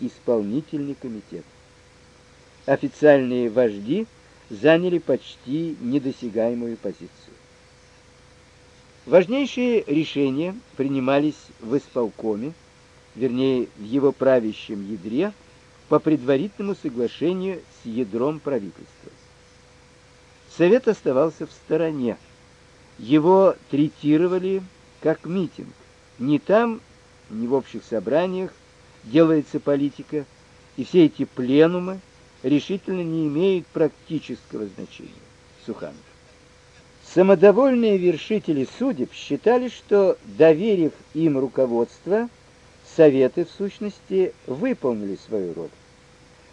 исполнительный комитет. Официальные вожди заняли почти недосягаемую позицию. Важнейшие решения принимались в исполкоме, вернее, в его правящем ядре, по предварительному соглашению с ядром правительства. Совет оставался в стороне. Его третировали как митинг. Ни там, ни в общих собраниях делается политика, и все эти пленумы решительно не имеют практического значения. Суханов. Самодовольные вершители судеб считали, что, доверив им руководство, советы в сущности выполнили свою роль.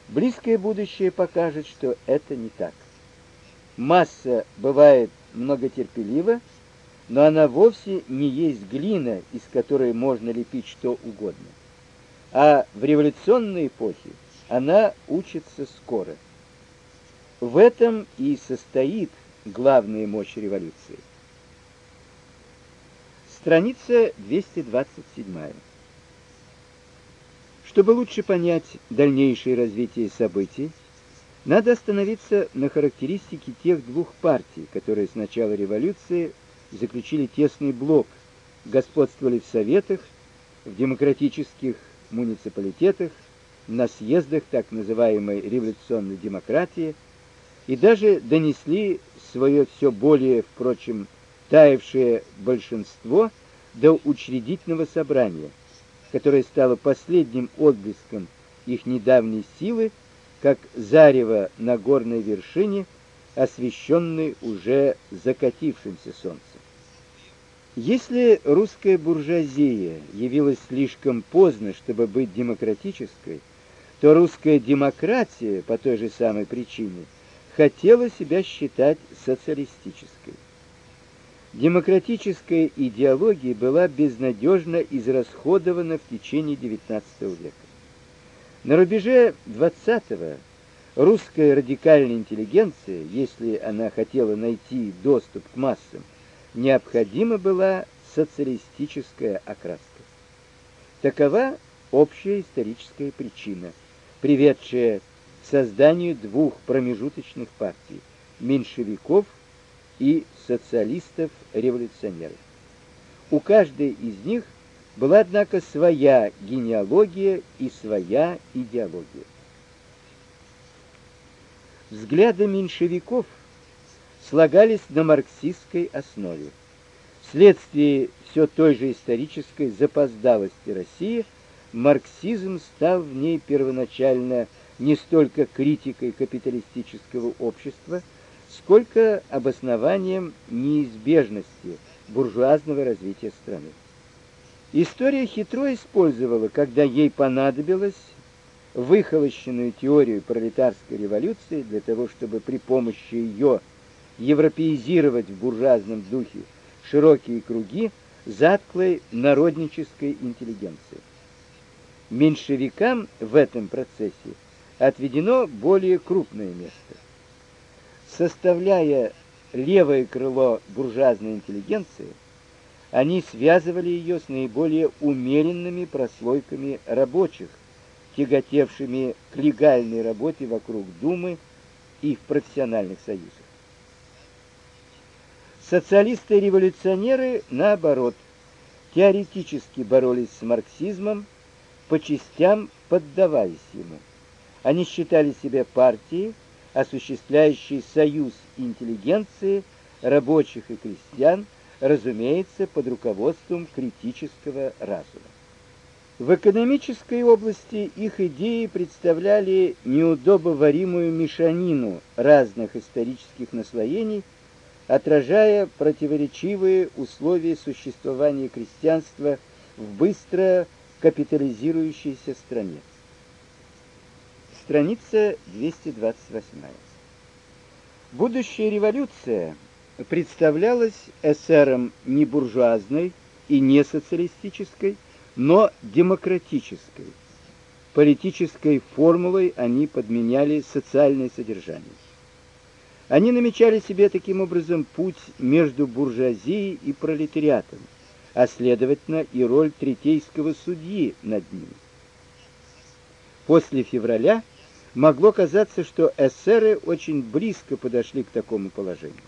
Близкое будущее покажет, что это не так. Масса бывает многотерпелива, но она вовсе не есть глина, из которой можно лепить что угодно. А в революционной эпохе она учится скоро. В этом и состоит главная мощь революции. Страница 227. Чтобы лучше понять дальнейшее развитие событий, надо остановиться на характеристике тех двух партий, которые с начала революции заключили тесный блок, господствовали в советах, в демократических муниципалитетах, на съездах так называемой революционной демократии и даже донесли свое все более, впрочем, таявшее большинство до учредительного собрания, которое стало последним отблеском их недавней силы, как зарево на горной вершине, освещенной уже закатившимся солнцем. Если русская буржуазия явилась слишком поздно, чтобы быть демократической, то русская демократия по той же самой причине хотела себя считать социалистической. Демократическая идеология была безнадежно израсходована в течение XIX века. На рубеже XX русская радикальная интеллигенция, если она хотела найти доступ к массам, необходима была социалистическая окраска. Такова общая историческая причина, приведшая к созданию двух промежуточных партий меньшевиков и социалистов-революционеров. У каждой из них была однако своя генеалогия и своя идеология. Взгляды меньшевиков – слагались на марксистской основе. Вследствие все той же исторической запоздалости России, марксизм стал в ней первоначально не столько критикой капиталистического общества, сколько обоснованием неизбежности буржуазного развития страны. История хитро использовала, когда ей понадобилось, выхолощенную теорию пролетарской революции для того, чтобы при помощи ее европеизировать в буржуазном духе широкие круги затклой народнической интеллигенции. Меньшевикам в этом процессе отведено более крупное место. Составляя левое крыло буржуазной интеллигенции, они связывали ее с наиболее умеренными прослойками рабочих, тяготевшими к легальной работе вокруг Думы и в профессиональных союзах. Социалисты-революционеры, наоборот, теоретически боролись с марксизмом, по частям поддаваясь ему. Они считали себя партией, осуществляющей союз интеллигенции, рабочих и крестьян, разумеется, под руководством критического разума. В экономической области их идеи представляли неудобоваримую мешанину разных исторических наслоений – отражая противоречивые условия существования крестьянства в быстро капитализирующейся стране. Страница 228. Будущая революция представлялась эсером не буржуазной и не социалистической, но демократической. Политической формулой они подменяли социальное содержание. Они намечали себе таким образом путь между буржуазией и пролетариатом, а следовательно и роль третейского судьи над ними. После февраля могло казаться, что эсеры очень близко подошли к такому положению.